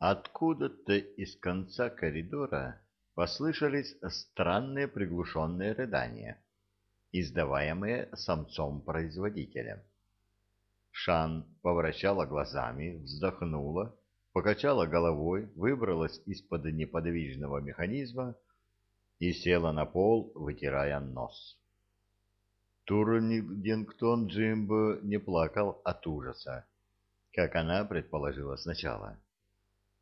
Откуда-то из конца коридора послышались странные приглушенные рыдания, издаваемые самцом-производителем. Шан поворачала глазами, вздохнула, покачала головой, выбралась из-под неподвижного механизма и села на пол, вытирая нос. Турнингтон Джимбо не плакал от ужаса, как она предположила сначала.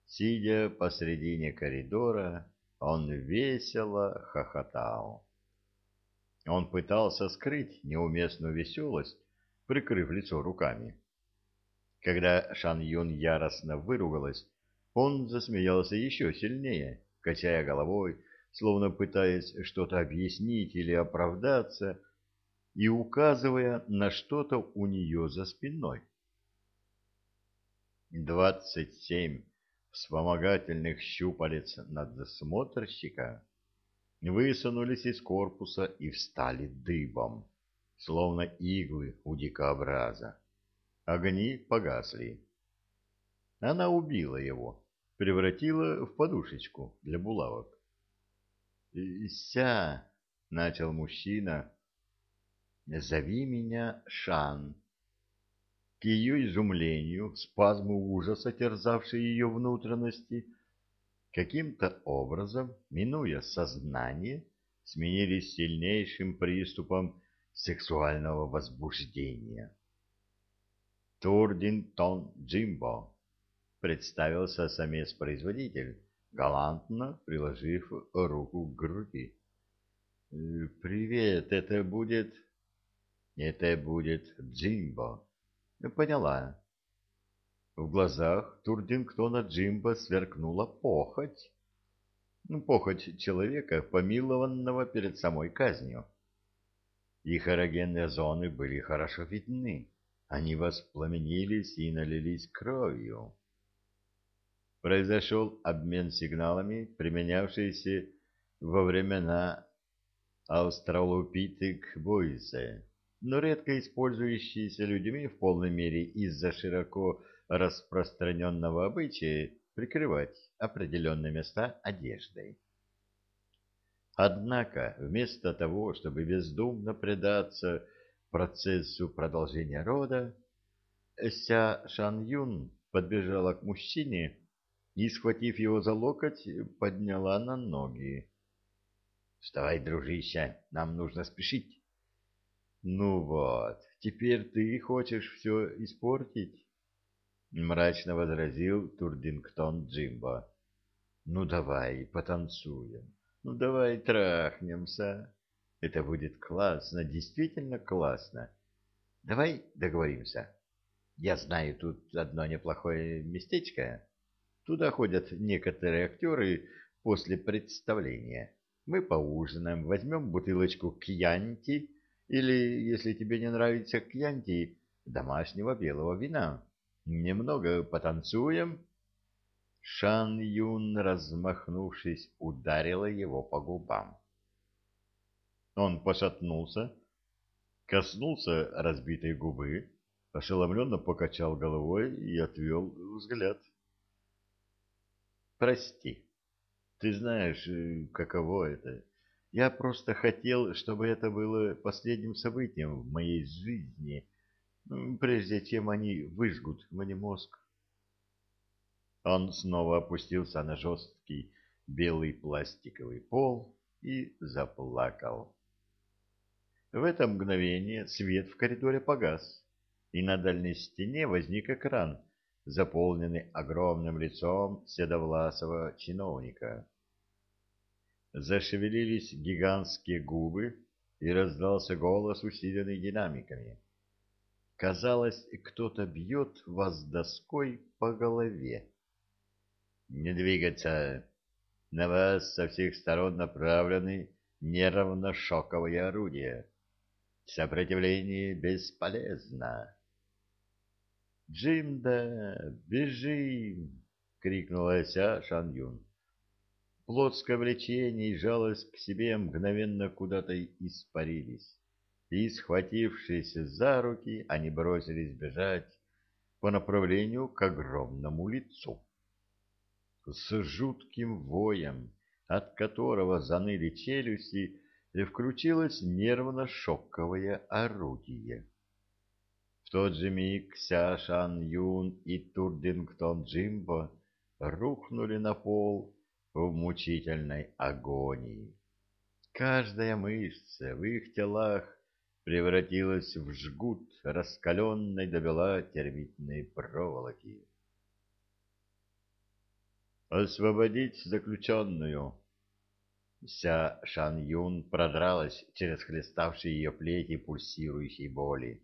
Сидя посредине коридора, он весело хохотал. Он пытался скрыть неуместную веселость, прикрыв лицо руками. Когда Шан Юн яростно выругалась, он засмеялся еще сильнее, качая головой, словно пытаясь что-то объяснить или оправдаться, и указывая на что-то у нее за спиной. Двадцать семь вспомогательных щупалец надсмотрщика высунулись из корпуса и встали дыбом, словно иглы у дикобраза. Огни погасли. Она убила его, превратила в подушечку для булавок. «Ся!» — начал мужчина. «Зови меня Шан», к ее изумлению, спазму ужаса, терзавшей ее внутренности, каким-то образом, минуя сознание, сменились сильнейшим приступом сексуального возбуждения. Турдинтон Джимбо представился самец-производитель, галантно приложив руку к груди. «Привет, это будет...» «Это будет Джимбо», Поняла. В глазах Турдингтона Джимба сверкнула похоть. Ну, похоть человека, помилованного перед самой казнью. Их эрогенные зоны были хорошо видны. Они воспламенились и налились кровью. Произошел обмен сигналами, применявшийся во времена Австралопитек Бойзе но редко использующиеся людьми в полной мере из-за широко распространенного обычая прикрывать определенные места одеждой. Однако, вместо того, чтобы бездумно предаться процессу продолжения рода, Ся Шан Юн подбежала к мужчине и, схватив его за локоть, подняла на ноги. — Вставай, дружище, нам нужно спешить. «Ну вот, теперь ты хочешь все испортить?» Мрачно возразил Турдингтон Джимбо. «Ну давай потанцуем, ну давай трахнемся. Это будет классно, действительно классно. Давай договоримся. Я знаю тут одно неплохое местечко. Туда ходят некоторые актеры после представления. Мы поужинаем, возьмем бутылочку кьянти» Или, если тебе не нравится кьянти, домашнего белого вина. Немного потанцуем. Шан Юн, размахнувшись, ударила его по губам. Он пошатнулся, коснулся разбитой губы, ошеломленно покачал головой и отвел взгляд. «Прости, ты знаешь, э, каково это я просто хотел, чтобы это было последним событием в моей жизни, прежде чем они выжгут мне мозг. Он снова опустился на жесткий белый пластиковый пол и заплакал. В это мгновение свет в коридоре погас, и на дальней стене возник экран, заполненный огромным лицом седовласого чиновника. Зашевелились гигантские губы, и раздался голос, усиленный динамиками. Казалось, кто-то бьет вас доской по голове. «Не двигаться! На вас со всех сторон направлены нервно-шоковые орудия. Сопротивление бесполезно!» «Джимда, бежим!» — крикнула Ся Шан Юн. Плотское влечение и жалость к себе мгновенно куда-то испарились, и, схватившись за руки, они бросились бежать по направлению к огромному лицу. с жутким воем, от которого заныли челюсти, и включилось нервно-шоковое орудие. В тот же миг Ся Шан Юн и Турдингтон Джимбо рухнули на пол в мучительной агонии. Каждая мышца в их телах превратилась в жгут раскаленной до бела термитной проволоки. «Освободить заключенную!» Вся Шан Юн продралась через хлеставшие ее плети пульсирующей боли,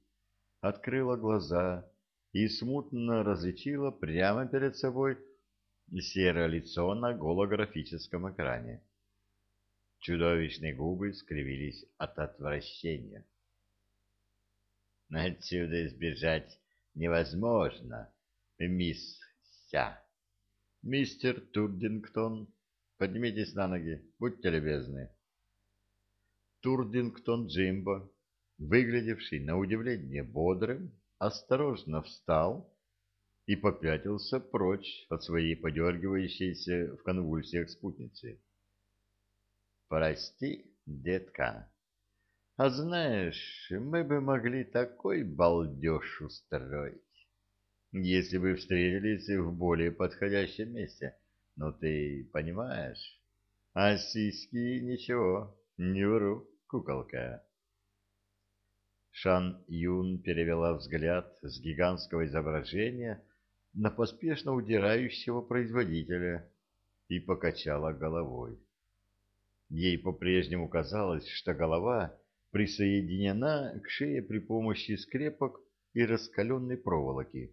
открыла глаза и смутно различила прямо перед собой серое лицо на голографическом экране. Чудовищные губы скривились от отвращения. «Отсюда избежать невозможно, мисс Ся. Мистер Турдингтон, поднимитесь на ноги, будьте любезны». Турдингтон Джимбо, выглядевший на удивление бодрым, осторожно встал и попятился прочь от своей подергивающейся в конвульсиях спутницы. «Прости, детка, а знаешь, мы бы могли такой балдеж устроить, если бы встретились в более подходящем месте. Но ты понимаешь, а сиськи ничего, не вру, куколка». Шан Юн перевела взгляд с гигантского изображения на поспешно удирающего производителя и покачала головой. Ей по-прежнему казалось, что голова присоединена к шее при помощи скрепок и раскаленной проволоки.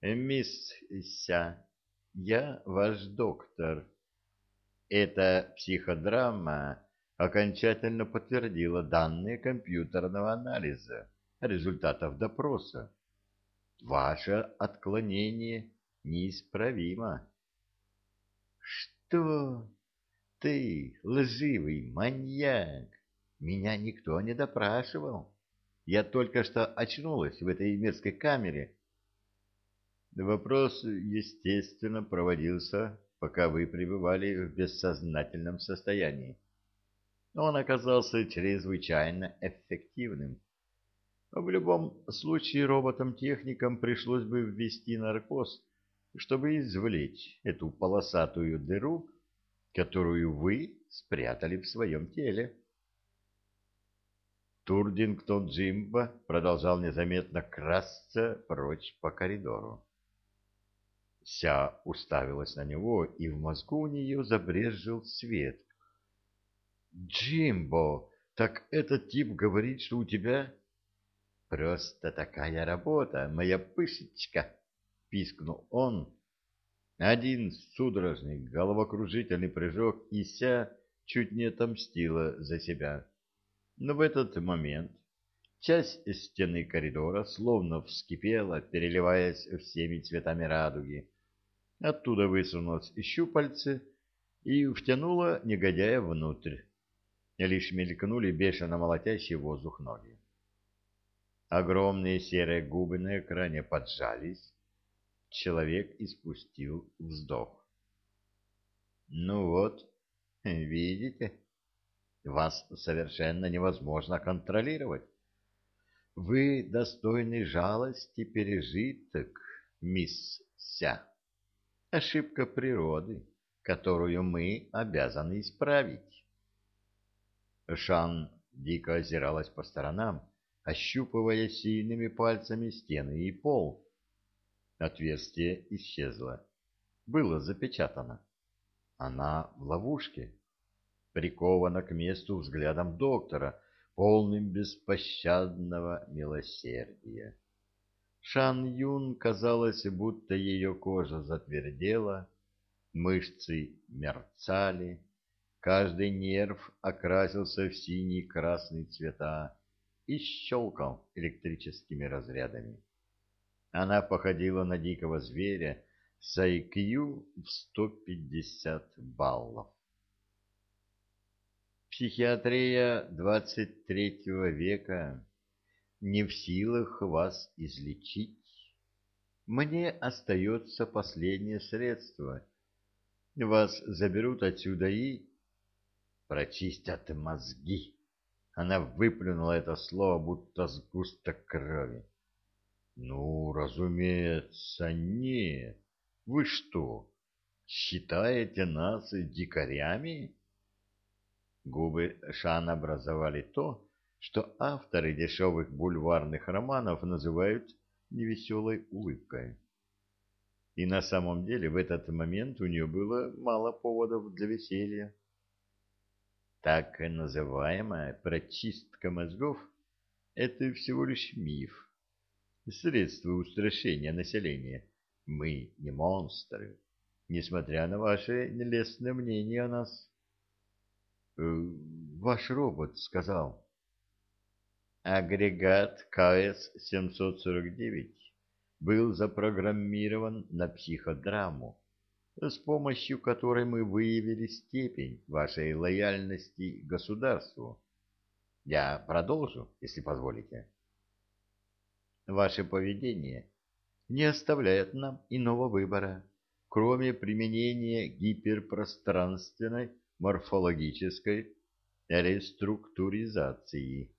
«Мисс Ся, я ваш доктор. Эта психодрама окончательно подтвердила данные компьютерного анализа результатов допроса Ваше отклонение неисправимо. Что? Ты, лживый маньяк! Меня никто не допрашивал. Я только что очнулась в этой мерзкой камере. Вопрос, естественно, проводился, пока вы пребывали в бессознательном состоянии. Он оказался чрезвычайно эффективным. В любом случае роботам-техникам пришлось бы ввести наркоз, чтобы извлечь эту полосатую дыру, которую вы спрятали в своем теле. Турдингтон Джимба продолжал незаметно красться прочь по коридору. Ся уставилась на него, и в мозгу у нее забрезжил свет. «Джимбо, так этот тип говорит, что у тебя Просто такая работа, моя пышечка, пискнул он. Один судорожный головокружительный прыжок и ся чуть не отомстила за себя. Но в этот момент часть стены коридора словно вскипела, переливаясь всеми цветами радуги. Оттуда высунулось щупальце и втянуло негодяя внутрь. Лишь мелькнули бешено молотящие воздух ноги. Огромные серые губы на экране поджались. Человек испустил вздох. Ну вот, видите, вас совершенно невозможно контролировать. Вы достойны жалости пережиток, мисс Ся. Ошибка природы, которую мы обязаны исправить. Шан дико озиралась по сторонам, ощупывая сильными пальцами стены и пол. Отверстие исчезло. Было запечатано. Она в ловушке. Прикована к месту взглядом доктора, полным беспощадного милосердия. Шан Юн казалось, будто ее кожа затвердела, мышцы мерцали, каждый нерв окрасился в синий и красный цвета, и щелкал электрическими разрядами. Она походила на дикого зверя с IQ в 150 баллов. Психиатрия 23 века не в силах вас излечить. Мне остается последнее средство. Вас заберут отсюда и... Прочистят мозги. Она выплюнула это слово, будто сгусток крови. Ну, разумеется, нет. Вы что, считаете нас дикарями? Губы Шан образовали то, что авторы дешевых бульварных романов называют невеселой улыбкой. И на самом деле в этот момент у нее было мало поводов для веселья. Так называемая прочистка мозгов – это всего лишь миф, средство устрашения населения. Мы не монстры, несмотря на ваше нелестное мнение о нас. Э, ваш робот сказал. Агрегат КС-749 был запрограммирован на психодраму, с помощью которой мы выявили степень вашей лояльности государству. Я продолжу, если позволите. Ваше поведение не оставляет нам иного выбора, кроме применения гиперпространственной морфологической реструктуризации.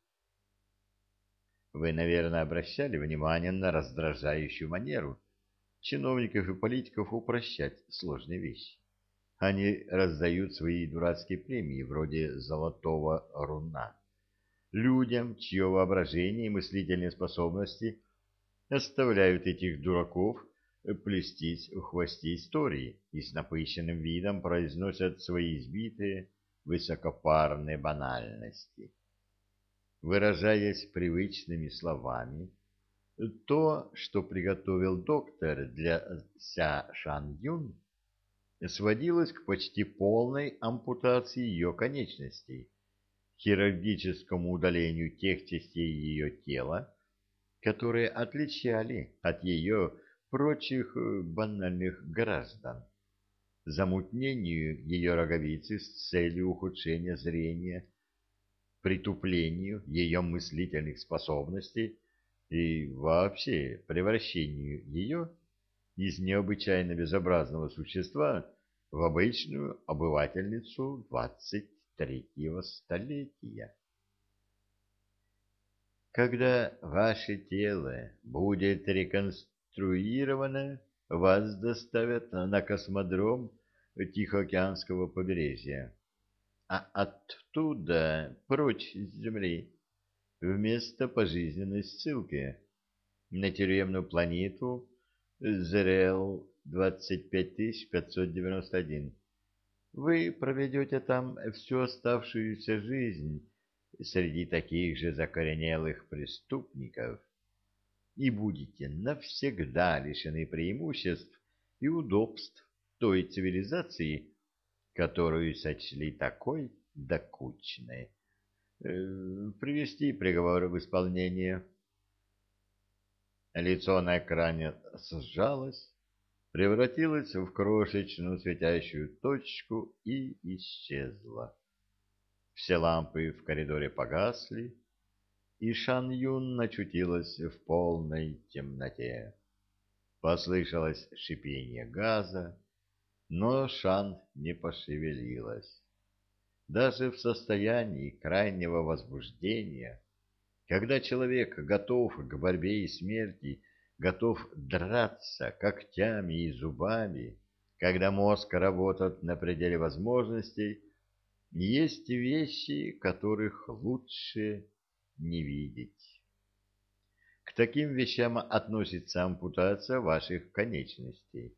Вы, наверное, обращали внимание на раздражающую манеру чиновников и политиков упрощать сложные вещи. Они раздают свои дурацкие премии вроде «золотого руна» людям, чье воображение и мыслительные способности оставляют этих дураков плестись в хвосте истории и с напыщенным видом произносят свои избитые высокопарные банальности выражаясь привычными словами, то, что приготовил доктор для Ся Шан Юн, сводилось к почти полной ампутации ее конечностей, хирургическому удалению тех частей ее тела, которые отличали от ее прочих э, банальных граждан, замутнению ее роговицы с целью ухудшения зрения притуплению ее мыслительных способностей и вообще превращению ее из необычайно безобразного существа в обычную обывательницу двадцать третьего столетия. Когда ваше тело будет реконструировано, вас доставят на космодром Тихоокеанского побережья а оттуда прочь с земли, вместо пожизненной ссылки на тюремную планету Зерел 25591. Вы проведете там всю оставшуюся жизнь среди таких же закоренелых преступников и будете навсегда лишены преимуществ и удобств той цивилизации, которую сочли такой докучной. Э, привести приговор в исполнение. Лицо на экране сжалось, превратилось в крошечную светящую точку и исчезло. Все лампы в коридоре погасли, и Шан Юн очутилась в полной темноте. Послышалось шипение газа, но Шан не пошевелилась. Даже в состоянии крайнего возбуждения, когда человек готов к борьбе и смерти, готов драться когтями и зубами, когда мозг работает на пределе возможностей, есть вещи, которых лучше не видеть. К таким вещам относится ампутация ваших конечностей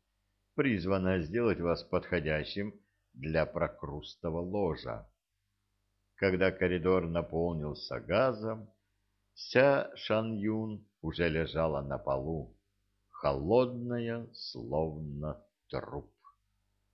призванная сделать вас подходящим для прокрустого ложа. Когда коридор наполнился газом, вся Шан Юн уже лежала на полу, холодная, словно труп.